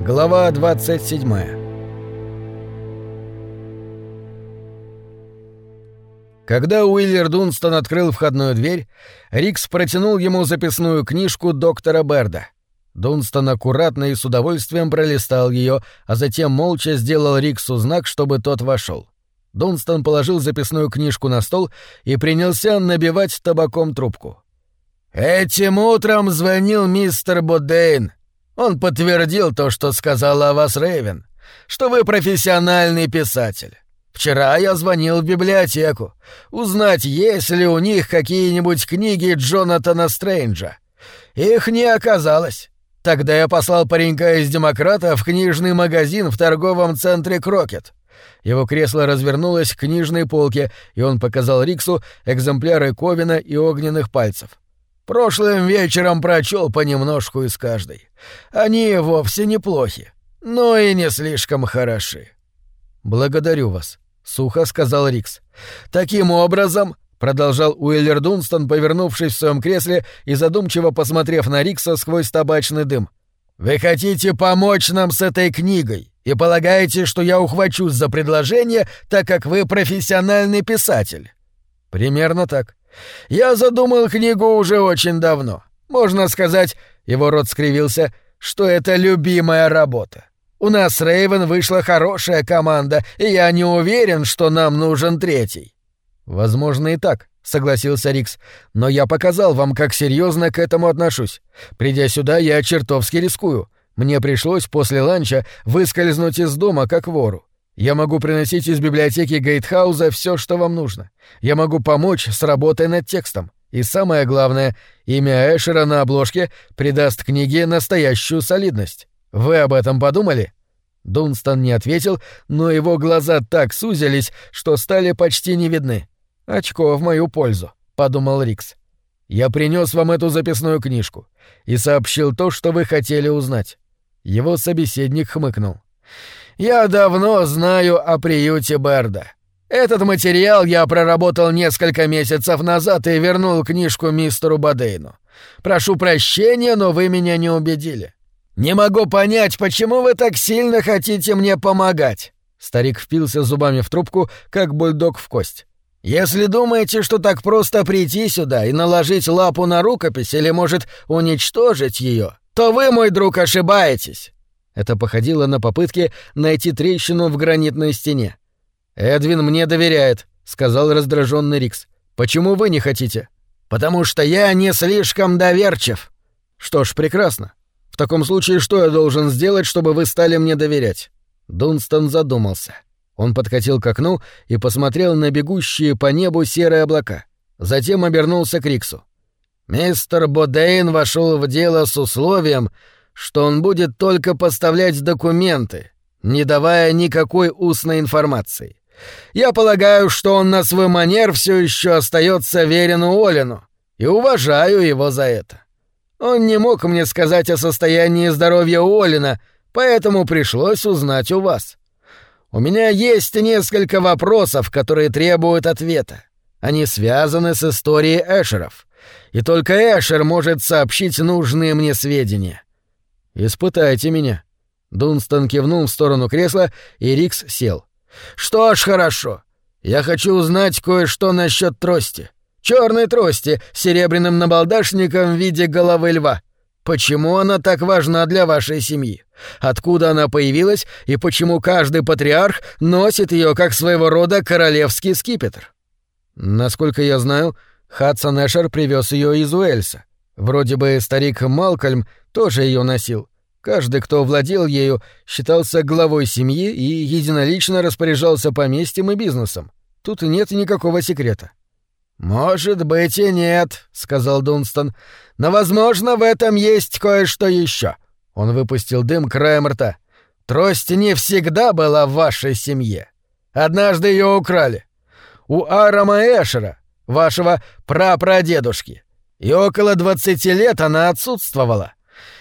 Глава 27 Когда Уиллер Дунстон открыл входную дверь, Рикс протянул ему записную книжку доктора Берда. Дунстон аккуратно и с удовольствием пролистал ее, а затем молча сделал Риксу знак, чтобы тот вошел. Дунстон положил записную книжку на стол и принялся набивать табаком трубку. «Этим утром звонил мистер Бодейн. Он подтвердил то, что сказала о вас Рэйвен, что вы профессиональный писатель. Вчера я звонил в библиотеку, узнать, есть ли у них какие-нибудь книги Джонатана Стрэнджа. Их не оказалось. Тогда я послал паренька из «Демократа» в книжный магазин в торговом центре «Крокет». Его кресло развернулось к книжной полке, и он показал Риксу экземпляры Ковина и огненных пальцев. Прошлым вечером прочел понемножку из каждой. Они вовсе неплохи, но и не слишком хороши. «Благодарю вас», — сухо сказал Рикс. «Таким образом», — продолжал Уиллер Дунстон, повернувшись в своем кресле и задумчиво посмотрев на Рикса сквозь табачный дым, «вы хотите помочь нам с этой книгой и полагаете, что я ухвачусь за предложение, так как вы профессиональный писатель?» «Примерно так. Я задумал книгу уже очень давно. Можно сказать, его рот скривился, что это любимая работа. У нас с Рейвен вышла хорошая команда, и я не уверен, что нам нужен третий. Возможно и так, согласился Рикс, но я показал вам, как серьезно к этому отношусь. Придя сюда, я чертовски рискую. Мне пришлось после ланча выскользнуть из дома как вору. Я могу приносить из библиотеки Гейтхауза все, что вам нужно. Я могу помочь с работой над текстом. И самое главное, имя Эшера на обложке придаст книге настоящую солидность. Вы об этом подумали?» Дунстон не ответил, но его глаза так сузились, что стали почти не видны. «Очко в мою пользу», — подумал Рикс. «Я принес вам эту записную книжку и сообщил то, что вы хотели узнать». Его собеседник хмыкнул. Я давно знаю о приюте Берда. Этот материал я проработал несколько месяцев назад и вернул книжку мистеру Бадейну. Прошу прощения, но вы меня не убедили. Не могу понять, почему вы так сильно хотите мне помогать. Старик впился зубами в трубку, как бульдог в кость. Если думаете, что так просто прийти сюда и наложить лапу на рукопись или, может, уничтожить ее, то вы, мой друг, ошибаетесь. Это походило на попытки найти трещину в гранитной стене. «Эдвин мне доверяет», — сказал раздраженный Рикс. «Почему вы не хотите?» «Потому что я не слишком доверчив». «Что ж, прекрасно. В таком случае что я должен сделать, чтобы вы стали мне доверять?» Дунстон задумался. Он подкатил к окну и посмотрел на бегущие по небу серые облака. Затем обернулся к Риксу. «Мистер Бодейн вошел в дело с условием, что он будет только поставлять документы, не давая никакой устной информации. Я полагаю, что он на свой манер все еще остается верен Уоллину, и уважаю его за это. Он не мог мне сказать о состоянии здоровья Уоллина, поэтому пришлось узнать у вас. У меня есть несколько вопросов, которые требуют ответа. Они связаны с историей Эшеров. И только Эшер может сообщить нужные мне сведения. «Испытайте меня». Дунстон кивнул в сторону кресла, и Рикс сел. «Что ж, хорошо. Я хочу узнать кое-что насчет трости. Черной трости с серебряным набалдашником в виде головы льва. Почему она так важна для вашей семьи? Откуда она появилась и почему каждый патриарх носит ее как своего рода королевский скипетр? Насколько я знаю, Хадсон Эшер привез ее из Уэльса. Вроде бы старик Малкольм тоже ее носил. Каждый, кто владел ею, считался главой семьи и единолично распоряжался поместьем и бизнесом. Тут нет никакого секрета. «Может быть и нет», — сказал Дунстон. «Но, возможно, в этом есть кое-что еще. Он выпустил дым краем рта. «Трость не всегда была в вашей семье. Однажды ее украли. У Арама Эшера, вашего прапрадедушки. И около двадцати лет она отсутствовала.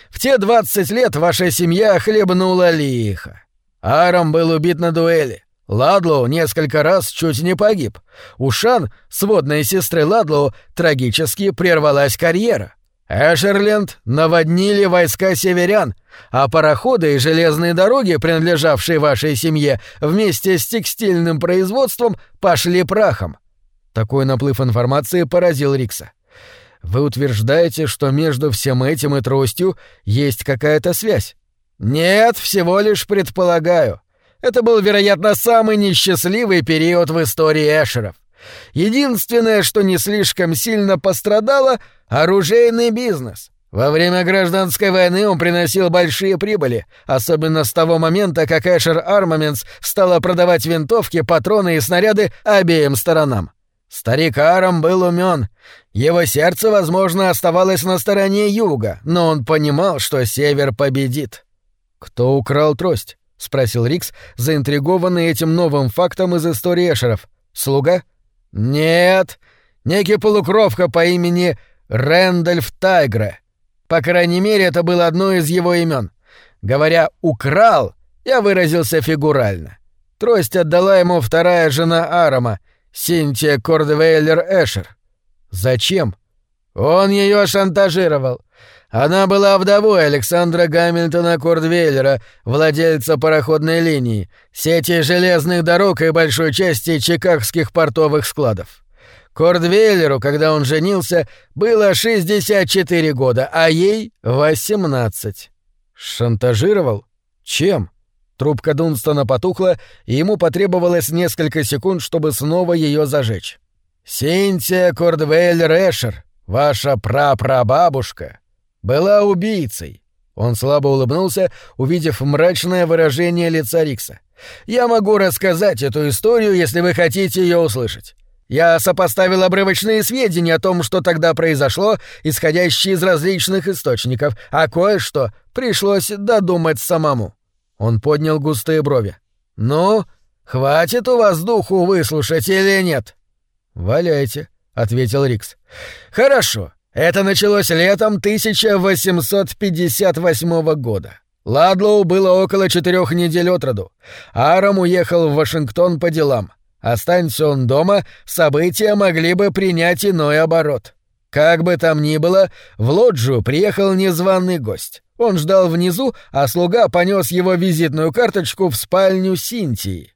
В те двадцать лет ваша семья хлебнула лихо. Арам был убит на дуэли. Ладлоу несколько раз чуть не погиб. У Шан, сводной сестры Ладлоу, трагически прервалась карьера. Эшерленд наводнили войска северян, а пароходы и железные дороги, принадлежавшие вашей семье, вместе с текстильным производством пошли прахом. Такой наплыв информации поразил Рикса. Вы утверждаете, что между всем этим и тростью есть какая-то связь? Нет, всего лишь предполагаю. Это был, вероятно, самый несчастливый период в истории Эшеров. Единственное, что не слишком сильно пострадало — оружейный бизнес. Во время гражданской войны он приносил большие прибыли, особенно с того момента, как Эшер Армаментс стала продавать винтовки, патроны и снаряды обеим сторонам. Старик Арам был умен. Его сердце, возможно, оставалось на стороне юга, но он понимал, что север победит. «Кто украл трость?» — спросил Рикс, заинтригованный этим новым фактом из истории Эшеров. «Слуга?» «Нет, некий полукровка по имени Рэндольф Тайгре. По крайней мере, это было одно из его имен. Говоря «украл», я выразился фигурально. Трость отдала ему вторая жена Арама, Синтия Кордвейлер Эшер. Зачем? Он ее шантажировал. Она была вдовой Александра Гамильтона Кордвейлера, владельца пароходной линии, сети железных дорог и большой части чикагских портовых складов. Кордвейлеру, когда он женился, было 64 года, а ей — 18. Шантажировал? Чем? Трубка Дунстона потухла, и ему потребовалось несколько секунд, чтобы снова ее зажечь. «Синтия Кордвейлер Эшер, ваша прапрабабушка, была убийцей. Он слабо улыбнулся, увидев мрачное выражение лица Рикса. «Я могу рассказать эту историю, если вы хотите ее услышать. Я сопоставил обрывочные сведения о том, что тогда произошло, исходящие из различных источников, а кое-что пришлось додумать самому». Он поднял густые брови. «Ну, хватит у вас духу выслушать или нет?» «Валяйте», — ответил Рикс. «Хорошо. Это началось летом 1858 года. Ладлоу было около четырех недель от роду. Арам уехал в Вашингтон по делам. Останься он дома, события могли бы принять иной оборот. Как бы там ни было, в лоджию приехал незваный гость. Он ждал внизу, а слуга понес его визитную карточку в спальню Синтии.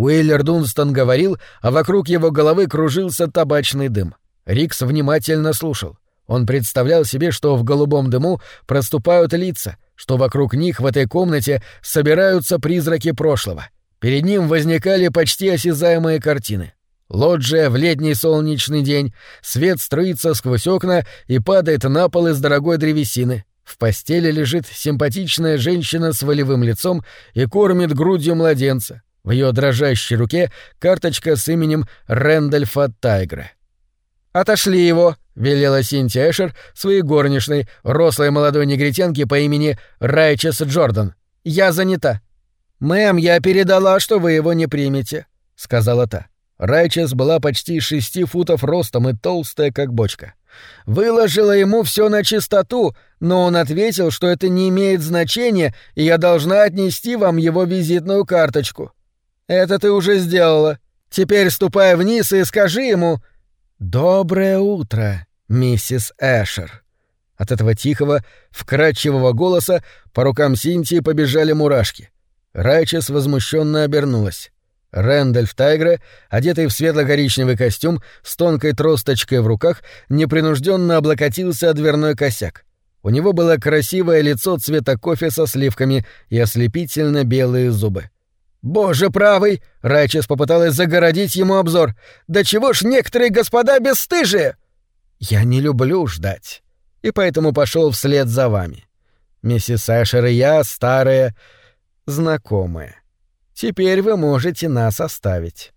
Уиллер Дунстон говорил, а вокруг его головы кружился табачный дым. Рикс внимательно слушал. Он представлял себе, что в голубом дыму проступают лица, что вокруг них в этой комнате собираются призраки прошлого. Перед ним возникали почти осязаемые картины. Лоджия в летний солнечный день, свет струится сквозь окна и падает на пол из дорогой древесины. В постели лежит симпатичная женщина с волевым лицом и кормит грудью младенца. В ее дрожащей руке карточка с именем Рэндольфа Тайгра. «Отошли его!» — велела Синтия Эшер своей горничной, рослой молодой негритянке по имени Райчес Джордан. «Я занята». «Мэм, я передала, что вы его не примете», — сказала та. Райчес была почти шести футов ростом и толстая, как бочка. Выложила ему все на чистоту, но он ответил, что это не имеет значения, и я должна отнести вам его визитную карточку. Это ты уже сделала. Теперь ступай вниз и скажи ему, «Доброе утро, миссис Эшер». От этого тихого, вкрадчивого голоса по рукам Синтии побежали мурашки. Райчес возмущенно обернулась. Рэндальф Тайгре, одетый в светло-коричневый костюм, с тонкой тросточкой в руках, непринужденно облокотился о дверной косяк. У него было красивое лицо цвета кофе со сливками и ослепительно белые зубы. «Боже правый!» — Райчес попыталась загородить ему обзор. «Да чего ж некоторые господа бесстыжие!» «Я не люблю ждать, и поэтому пошел вслед за вами. Миссис Эшер и я старые знакомые. Теперь вы можете нас оставить».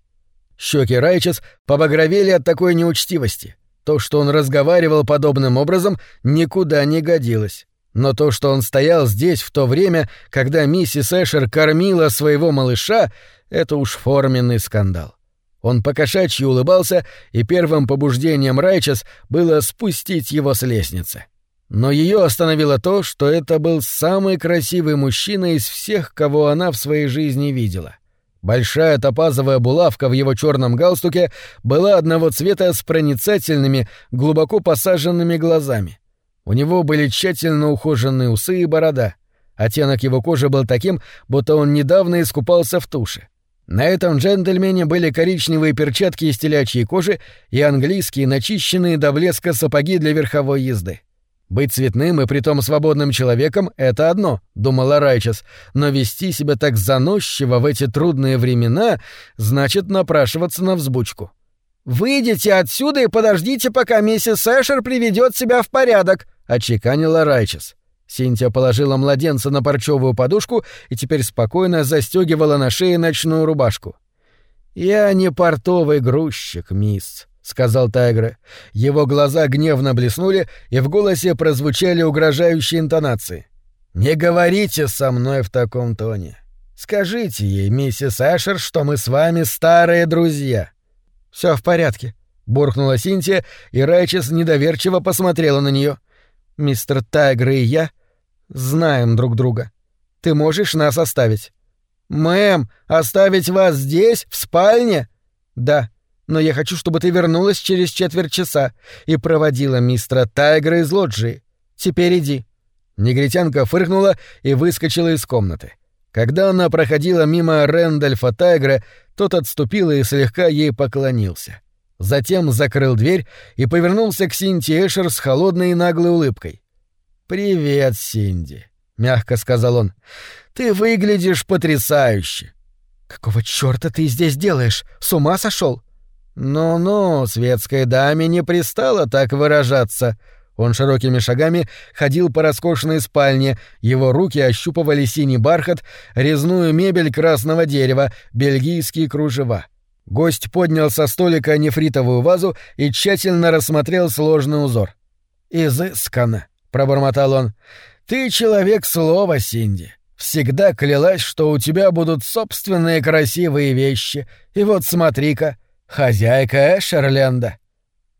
Щеки Райчес побагровели от такой неучтивости. То, что он разговаривал подобным образом, никуда не годилось. Но то, что он стоял здесь в то время, когда миссис Эшер кормила своего малыша, это уж форменный скандал. Он покошачьи улыбался, и первым побуждением Райчес было спустить его с лестницы. Но ее остановило то, что это был самый красивый мужчина из всех, кого она в своей жизни видела. Большая топазовая булавка в его черном галстуке была одного цвета с проницательными, глубоко посаженными глазами. У него были тщательно ухоженные усы и борода. Оттенок его кожи был таким, будто он недавно искупался в туше. На этом джентльмене были коричневые перчатки из телячьей кожи и английские начищенные до блеска сапоги для верховой езды. Быть цветным и притом свободным человеком — это одно, — думала Райчес, но вести себя так заносчиво в эти трудные времена значит напрашиваться на взбучку. «Выйдите отсюда и подождите, пока миссис Эшер приведет себя в порядок», — отчеканила Райчес. Синтия положила младенца на парчевую подушку и теперь спокойно застегивала на шее ночную рубашку. «Я не портовый грузчик, мисс», — сказал Тайгре. Его глаза гневно блеснули, и в голосе прозвучали угрожающие интонации. «Не говорите со мной в таком тоне. Скажите ей, миссис Эшер, что мы с вами старые друзья». Все в порядке», — буркнула Синтия, и Райчес недоверчиво посмотрела на нее. «Мистер Тайгр и я знаем друг друга. Ты можешь нас оставить?» «Мэм, оставить вас здесь, в спальне?» «Да, но я хочу, чтобы ты вернулась через четверть часа и проводила мистера Тайгра из лоджии. Теперь иди». Негритянка фыркнула и выскочила из комнаты. Когда она проходила мимо Рэндольфа Тайгра, тот отступил и слегка ей поклонился. Затем закрыл дверь и повернулся к Синти Эшер с холодной и наглой улыбкой. «Привет, Синди», — мягко сказал он. «Ты выглядишь потрясающе». «Какого чёрта ты здесь делаешь? С ума сошёл?» «Ну-ну, светской даме не пристало так выражаться», он широкими шагами ходил по роскошной спальне, его руки ощупывали синий бархат, резную мебель красного дерева, бельгийские кружева. Гость поднял со столика нефритовую вазу и тщательно рассмотрел сложный узор. «Изысканно», — пробормотал он. «Ты человек слова, Синди. Всегда клялась, что у тебя будут собственные красивые вещи. И вот смотри-ка, хозяйка Эшерленда».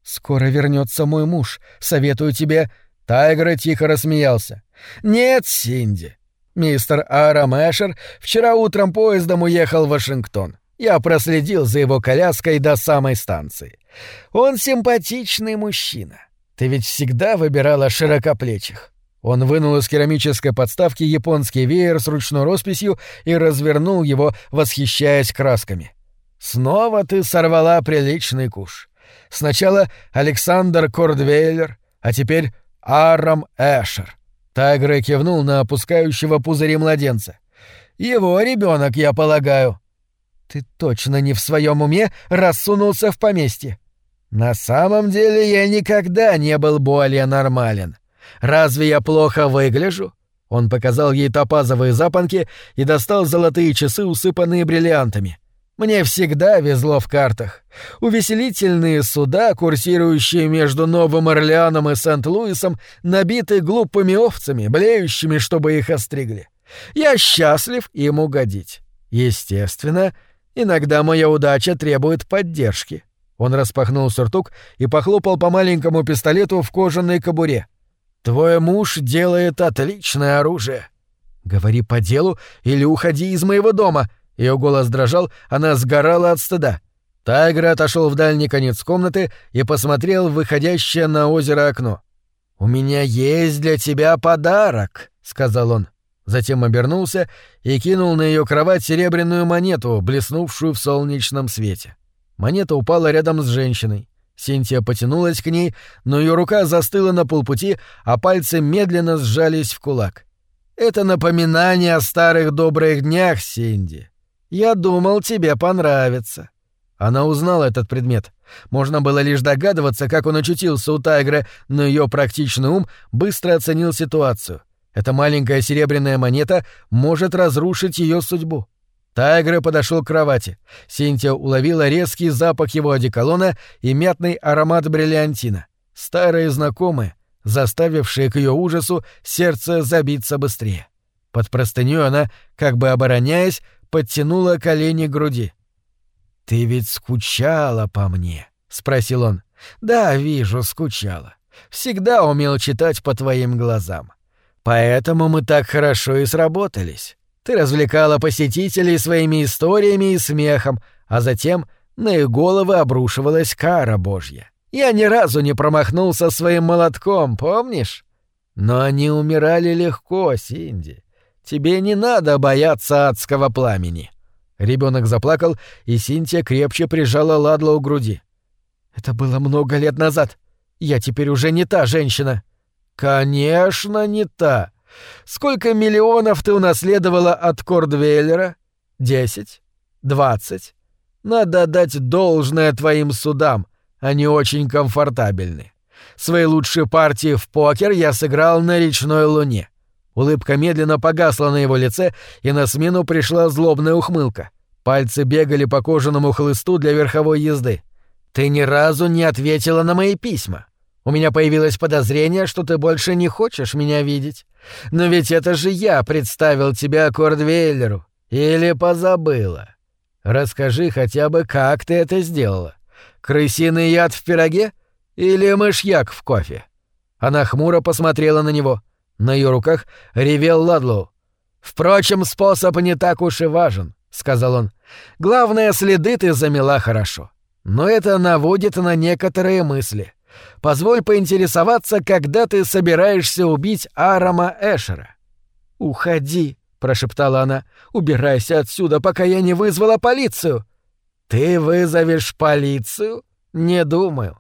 «Скоро вернется мой муж. Советую тебе...» Тайгер тихо рассмеялся. «Нет, Синди. Мистер Арам Эшер вчера утром поездом уехал в Вашингтон. Я проследил за его коляской до самой станции. Он симпатичный мужчина. Ты ведь всегда выбирала широкоплечих». Он вынул из керамической подставки японский веер с ручной росписью и развернул его, восхищаясь красками. «Снова ты сорвала приличный куш. Сначала Александр Кордвейлер, а теперь Арам Эшер. Тайгры кивнул на опускающего пузыри младенца. Его ребенок, я полагаю. Ты точно не в своем уме рассунулся в поместье. На самом деле я никогда не был более нормален. Разве я плохо выгляжу? Он показал ей топазовые запонки и достал золотые часы, усыпанные бриллиантами. Мне всегда везло в картах. Увеселительные суда, курсирующие между Новым Орлеаном и Сент-Луисом, набиты глупыми овцами, блеющими, чтобы их остригли. Я счастлив им угодить. Естественно, иногда моя удача требует поддержки. Он распахнул сюртук и похлопал по маленькому пистолету в кожаной кобуре. «Твой муж делает отличное оружие. Говори по делу или уходи из моего дома», ее голос дрожал, она сгорала от стыда. Тайгер отошел в дальний конец комнаты и посмотрел выходящее на озеро окно. «У меня есть для тебя подарок», — сказал он. Затем обернулся и кинул на ее кровать серебряную монету, блеснувшую в солнечном свете. Монета упала рядом с женщиной. Синтия потянулась к ней, но ее рука застыла на полпути, а пальцы медленно сжались в кулак. «Это напоминание о старых добрых днях, Синди. Я думал, тебе понравится». Она узнала этот предмет. Можно было лишь догадываться, как он очутился у Тайгра, но ее практичный ум быстро оценил ситуацию. Эта маленькая серебряная монета может разрушить ее судьбу. Тайгра подошел к кровати. Синтия уловила резкий запах его одеколона и мятный аромат бриллиантина. Старые знакомые, заставившие к ее ужасу сердце забиться быстрее. Под простыню она, как бы обороняясь, подтянула колени к груди. «Ты ведь скучала по мне?» — спросил он. «Да, вижу, скучала. Всегда умел читать по твоим глазам. Поэтому мы так хорошо и сработались. Ты развлекала посетителей своими историями и смехом, а затем на их головы обрушивалась кара Божья. Я ни разу не промахнулся своим молотком, помнишь? Но они умирали легко, Синди. Тебе не надо бояться адского пламени. Ребенок заплакал, и Синтия крепче прижала Ладло у груди. Это было много лет назад. Я теперь уже не та женщина. Конечно, не та. Сколько миллионов ты унаследовала от Кордвейлера? Десять? Двадцать? Надо отдать должное твоим судам. Они очень комфортабельны. Свои лучшие партии в покер я сыграл на речной луне. Улыбка медленно погасла на его лице, и на смену пришла злобная ухмылка. Пальцы бегали по кожаному хлысту для верховой езды. «Ты ни разу не ответила на мои письма. У меня появилось подозрение, что ты больше не хочешь меня видеть. Но ведь это же я представил тебя Кордвейлеру. Или позабыла? Расскажи хотя бы, как ты это сделала. Крысиный яд в пироге? Или мышьяк в кофе?» Она хмуро посмотрела на него. На ее руках ревел Ладлоу. «Впрочем, способ не так уж и важен», — сказал он. «Главное, следы ты замела хорошо. Но это наводит на некоторые мысли. Позволь поинтересоваться, когда ты собираешься убить Арама Эшера». «Уходи», — прошептала она. «Убирайся отсюда, пока я не вызвала полицию». «Ты вызовешь полицию?» «Не думаю.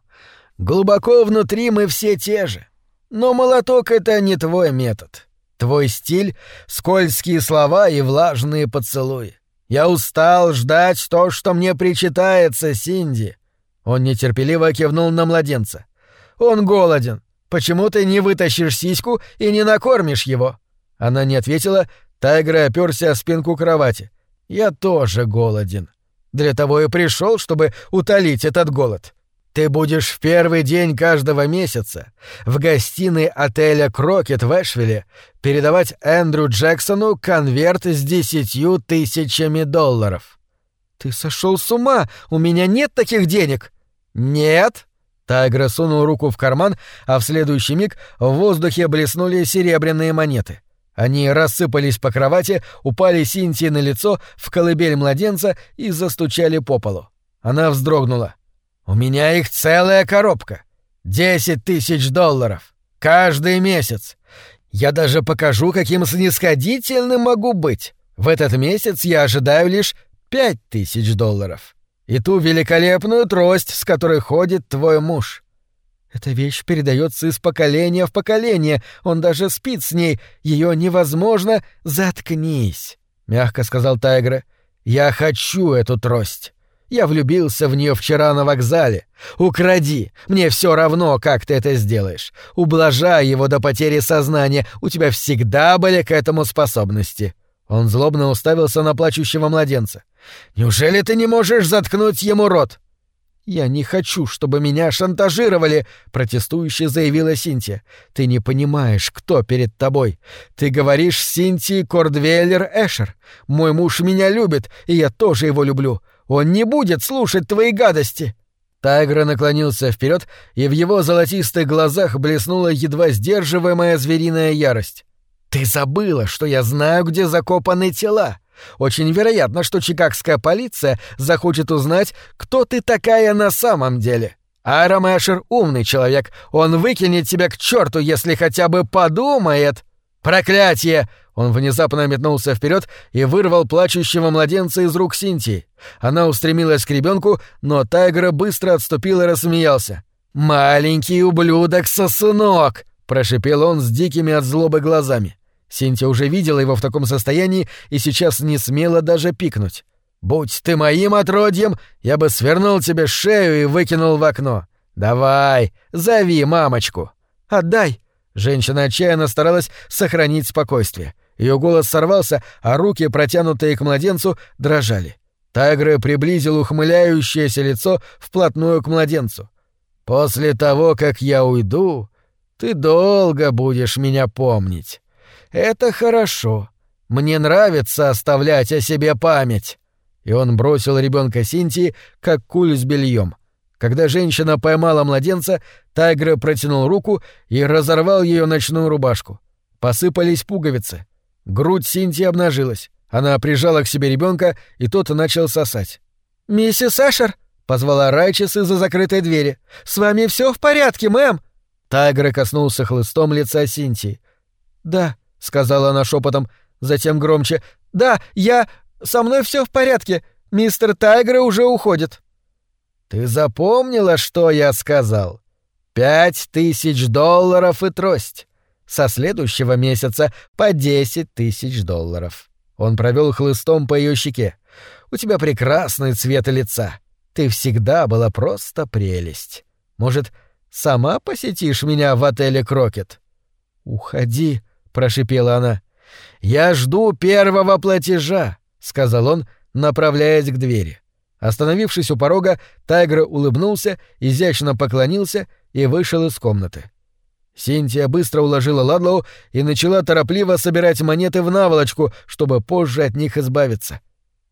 Глубоко внутри мы все те же. Но молоток — это не твой метод. Твой стиль — скользкие слова и влажные поцелуи. Я устал ждать то, что мне причитается, Синди. Он нетерпеливо кивнул на младенца. Он голоден. Почему ты не вытащишь сиську и не накормишь его? Она не ответила, Тайгр оперся о спинку кровати. Я тоже голоден. Для того и пришел, чтобы утолить этот голод. Ты будешь в первый день каждого месяца в гостиной отеля «Крокет» в Эшвилле передавать Эндрю Джексону конверт с десятью тысячами долларов. «Ты сошел с ума! У меня нет таких денег!» «Нет!» Тайгра сунул руку в карман, а в следующий миг в воздухе блеснули серебряные монеты. Они рассыпались по кровати, упали Синтии на лицо, в колыбель младенца и застучали по полу. Она вздрогнула. У меня их целая коробка. Десять тысяч долларов. Каждый месяц. Я даже покажу, каким снисходительным могу быть. В этот месяц я ожидаю лишь пять тысяч долларов. И ту великолепную трость, с которой ходит твой муж. Эта вещь передается из поколения в поколение, он даже спит с ней, ее невозможно... Заткнись, — мягко сказал Тайгра. Я хочу эту трость. Я влюбился в нее вчера на вокзале. Укради. Мне все равно, как ты это сделаешь. Ублажай его до потери сознания. У тебя всегда были к этому способности. Он злобно уставился на плачущего младенца. Неужели ты не можешь заткнуть ему рот? «Я не хочу, чтобы меня шантажировали», — протестующе заявила Синтия. «Ты не понимаешь, кто перед тобой. Ты говоришь Синтии Кордвейлер Эшер. Мой муж меня любит, и я тоже его люблю. Он не будет слушать твои гадости!» Тайгра наклонился вперед, и в его золотистых глазах блеснула едва сдерживаемая звериная ярость. «Ты забыла, что я знаю, где закопаны тела. Очень вероятно, что чикагская полиция захочет узнать, кто ты такая на самом деле. Айром Эшер умный человек, он выкинет тебя к черту, если хотя бы подумает...» «Проклятие!» Он внезапно метнулся вперед и вырвал плачущего младенца из рук Синтии. Она устремилась к ребенку, но Тайгра быстро отступил и рассмеялся. «Маленький ублюдок-сосунок!» — прошипел он с дикими от злобы глазами. Синтия уже видела его в таком состоянии и сейчас не смела даже пикнуть. «Будь ты моим отродьем, я бы свернул тебе шею и выкинул в окно. Давай, зови мамочку». «Отдай!» Женщина отчаянно старалась сохранить спокойствие. Ее голос сорвался, а руки, протянутые к младенцу, дрожали. Тайгра приблизил ухмыляющееся лицо вплотную к младенцу. «После того, как я уйду, ты долго будешь меня помнить. Это хорошо. Мне нравится оставлять о себе память». И он бросил ребенка Синтии, как куль с бельем. Когда женщина поймала младенца, Тайгра протянул руку и разорвал ее ночную рубашку. Посыпались пуговицы. Грудь Синтии обнажилась. Она прижала к себе ребенка, и тот начал сосать. «Миссис Эшер!» — позвала Райчес из-за закрытой двери. «С вами все в порядке, мэм?» Тайгра коснулся хлыстом лица Синтии. «Да», — сказала она шепотом, затем громче. «Да, я... Со мной все в порядке. Мистер Тайгра уже уходит». «Ты запомнила, что я сказал? Пять тысяч долларов и трость. Со следующего месяца по десять тысяч долларов». Он провел хлыстом по ее щеке. «У тебя прекрасный цвет лица. Ты всегда была просто прелесть. Может, сама посетишь меня в отеле Крокет?» «Уходи», — прошипела она. «Я жду первого платежа», — сказал он, направляясь к двери. Остановившись у порога, Тайгр улыбнулся, изящно поклонился и вышел из комнаты. Синтия быстро уложила Ладлоу и начала торопливо собирать монеты в наволочку, чтобы позже от них избавиться.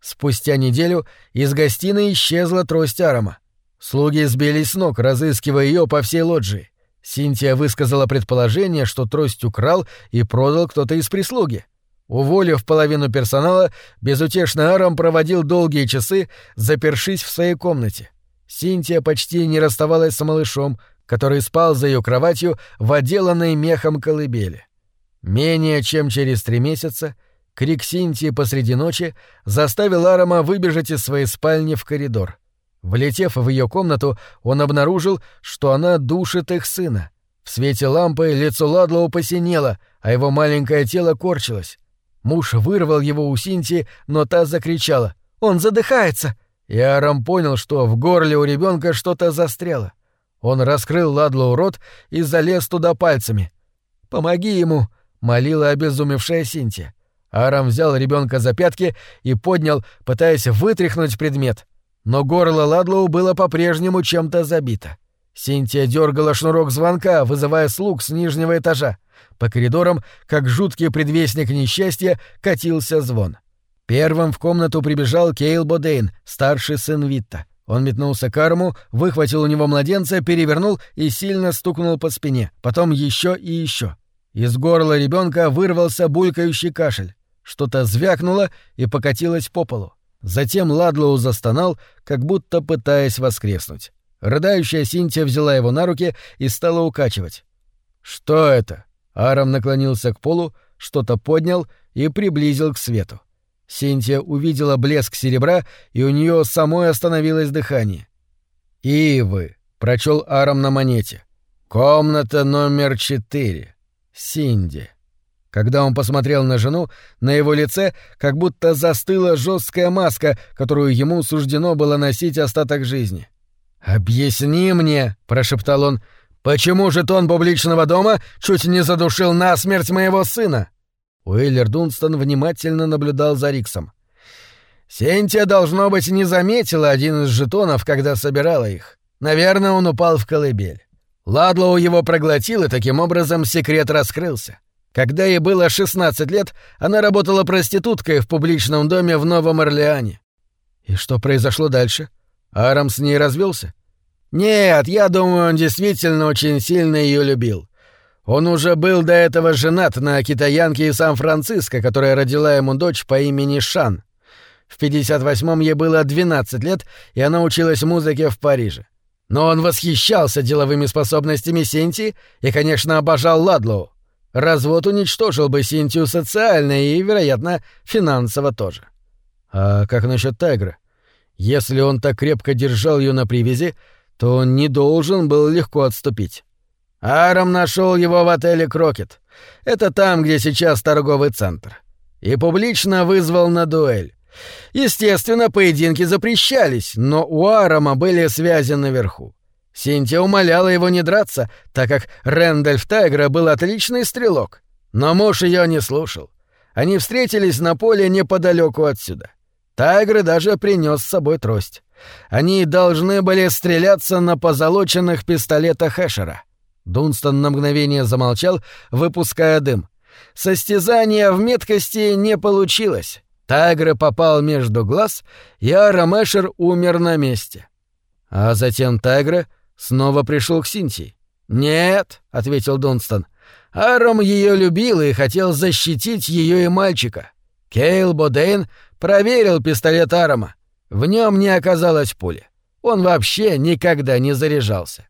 Спустя неделю из гостиной исчезла трость Арома. Слуги сбились с ног, разыскивая ее по всей лоджии. Синтия высказала предположение, что трость украл и продал кто-то из прислуги. Уволив половину персонала, безутешный Аром проводил долгие часы, запершись в своей комнате. Синтия почти не расставалась с малышом, который спал за ее кроватью в отделанной мехом колыбели. Менее чем через три месяца крик Синтии посреди ночи заставил Арома выбежать из своей спальни в коридор. Влетев в ее комнату, он обнаружил, что она душит их сына. В свете лампы лицо Ладлоу посинело, а его маленькое тело корчилось. Муж вырвал его у Синтии, но та закричала «Он задыхается!» И Арам понял, что в горле у ребенка что-то застряло. Он раскрыл Ладлоу рот и залез туда пальцами. «Помоги ему!» — молила обезумевшая Синтия. Арам взял ребенка за пятки и поднял, пытаясь вытряхнуть предмет. Но горло Ладлоу было по-прежнему чем-то забито. Синтия дергала шнурок звонка, вызывая слуг с нижнего этажа. По коридорам, как жуткий предвестник несчастья, катился звон. Первым в комнату прибежал Кейл Бодейн, старший сын Витта. Он метнулся к Арму, выхватил у него младенца, перевернул и сильно стукнул по спине, потом еще и еще. Из горла ребенка вырвался булькающий кашель. Что-то звякнуло и покатилось по полу. Затем Ладлоу застонал, как будто пытаясь воскреснуть. Рыдающая Синтия взяла его на руки и стала укачивать. «Что это?» Арам наклонился к полу, что-то поднял и приблизил к свету. Синтия увидела блеск серебра, и у нее самой остановилось дыхание. «Ивы», — прочел Арам на монете. «Комната номер четыре. Синди». Когда он посмотрел на жену, на его лице как будто застыла жесткая маска, которую ему суждено было носить остаток жизни. «Объясни мне», — прошептал он, — «почему же тон публичного дома чуть не задушил насмерть моего сына?» Уиллер Дунстон внимательно наблюдал за Риксом. «Сентия, должно быть, не заметила один из жетонов, когда собирала их. Наверное, он упал в колыбель. Ладлоу его проглотил, и таким образом секрет раскрылся. Когда ей было 16 лет, она работала проституткой в публичном доме в Новом Орлеане. И что произошло дальше? Арам с ней развелся? Нет, я думаю, он действительно очень сильно ее любил. Он уже был до этого женат на китаянке из Сан-Франциско, которая родила ему дочь по имени Шан. В 58-м ей было 12 лет, и она училась музыке в Париже. Но он восхищался деловыми способностями Синти и, конечно, обожал Ладлоу. Развод уничтожил бы Синтию социально и, вероятно, финансово тоже. А как насчет Тайгра? Если он так крепко держал ее на привязи, то он не должен был легко отступить. Арам нашел его в отеле «Крокет». Это там, где сейчас торговый центр. И публично вызвал на дуэль. Естественно, поединки запрещались, но у Арама были связи наверху. Синтия умоляла его не драться, так как Рэндальф Тайгра был отличный стрелок. Но муж ее не слушал. Они встретились на поле неподалеку отсюда. Тайгры даже принес с собой трость. Они должны были стреляться на позолоченных пистолетах Эшера. Дунстон на мгновение замолчал, выпуская дым. Состязание в меткости не получилось. Тагра попал между глаз, и Арамешер умер на месте. А затем Тагра снова пришел к Синтии. «Нет», — ответил Дунстон, — «Арам ее любил и хотел защитить ее и мальчика. Кейл Бодейн проверил пистолет Арама. В нем не оказалось пули. Он вообще никогда не заряжался.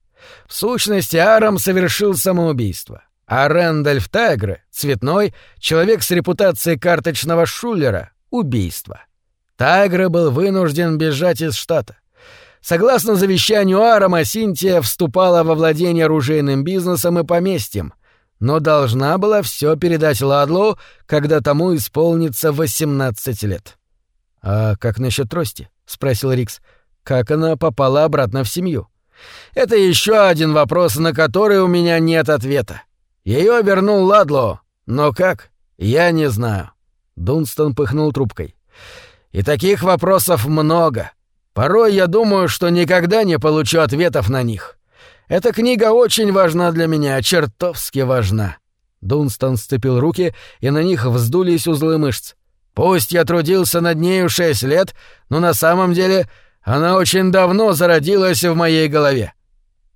В сущности, Арам совершил самоубийство. А Рэндальф Тайгре, цветной, человек с репутацией карточного шулера — убийство. Тайгре был вынужден бежать из штата. Согласно завещанию Арама, Синтия вступала во владение оружейным бизнесом и поместьем, но должна была все передать Ладлоу, когда тому исполнится 18 лет. «А как насчет трости?» — спросил Рикс. «Как она попала обратно в семью?» «Это еще один вопрос, на который у меня нет ответа. Ее вернул Ладлоу, но как? Я не знаю». Дунстон пыхнул трубкой. «И таких вопросов много. Порой я думаю, что никогда не получу ответов на них. Эта книга очень важна для меня, чертовски важна». Дунстон сцепил руки, и на них вздулись узлы мышц. «Пусть я трудился над нею шесть лет, но на самом деле она очень давно зародилась в моей голове».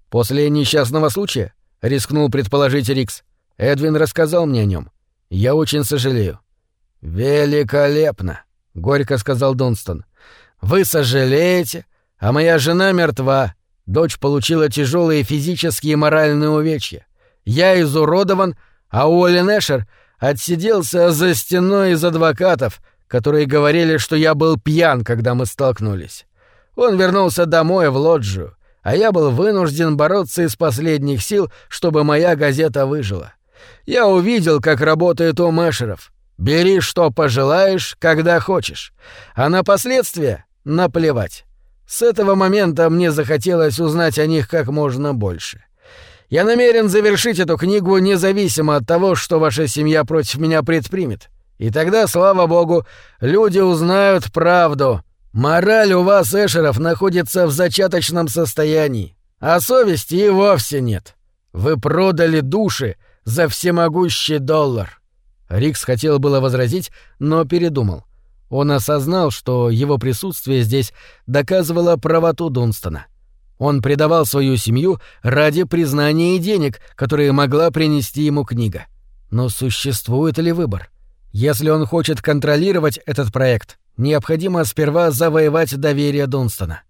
«После несчастного случая?» — рискнул предположить Рикс. Эдвин рассказал мне о нем. Я очень сожалею. «Великолепно!» — горько сказал Дунстон. Вы сожалеете, а моя жена мертва. Дочь получила тяжелые физические и моральные увечья. Я изуродован, а Уолли Нэшер отсиделся за стеной из адвокатов, которые говорили, что я был пьян, когда мы столкнулись. Он вернулся домой в лоджию, а я был вынужден бороться из последних сил, чтобы моя газета выжила. Я увидел, как работает у Мэшеров. Бери, что пожелаешь, когда хочешь. А на последствия наплевать. С этого момента мне захотелось узнать о них как можно больше. Я намерен завершить эту книгу независимо от того, что ваша семья против меня предпримет. И тогда, слава богу, люди узнают правду. Мораль у вас, Эшеров, находится в зачаточном состоянии, а совести и вовсе нет. Вы продали души за всемогущий доллар». Рикс хотел было возразить, но передумал — он осознал, что его присутствие здесь доказывало правоту Дунстона. Он предавал свою семью ради признания и денег, которые могла принести ему книга. Но существует ли выбор? Если он хочет контролировать этот проект, необходимо сперва завоевать доверие Дунстона.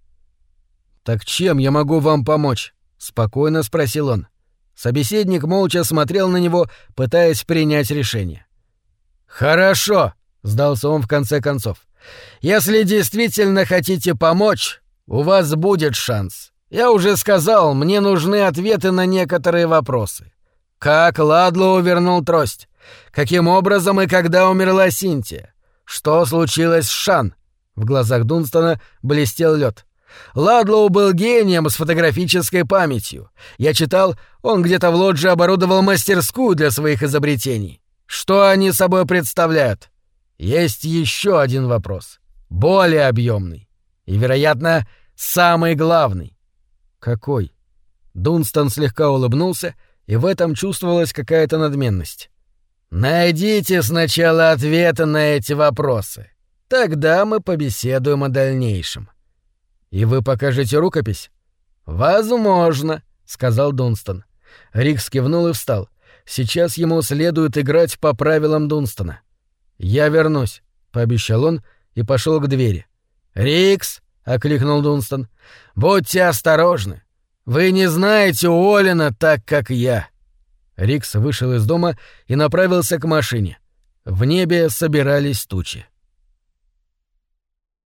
«Так чем я могу вам помочь?» — спокойно спросил он. Собеседник молча смотрел на него, пытаясь принять решение. «Хорошо», Сдался он в конце концов. «Если действительно хотите помочь, у вас будет шанс. Я уже сказал, мне нужны ответы на некоторые вопросы. Как Ладлоу вернул трость? Каким образом и когда умерла Синтия? Что случилось с Шан?» В глазах Дунстона блестел лед. Ладлоу был гением с фотографической памятью. Я читал, он где-то в лодже оборудовал мастерскую для своих изобретений. Что они собой представляют? Есть еще один вопрос, более объемный и, вероятно, самый главный. Какой? Дунстон слегка улыбнулся, и в этом чувствовалась какая-то надменность. Найдите сначала ответы на эти вопросы. Тогда мы побеседуем о дальнейшем. И вы покажете рукопись? Возможно, сказал Дунстон. Рикс кивнул и встал. Сейчас ему следует играть по правилам Дунстона. «Я вернусь», — пообещал он и пошел к двери. «Рикс!» — окликнул Дунстон. «Будьте осторожны. Вы не знаете Уоллина так, как я». Рикс вышел из дома и направился к машине. В небе собирались тучи.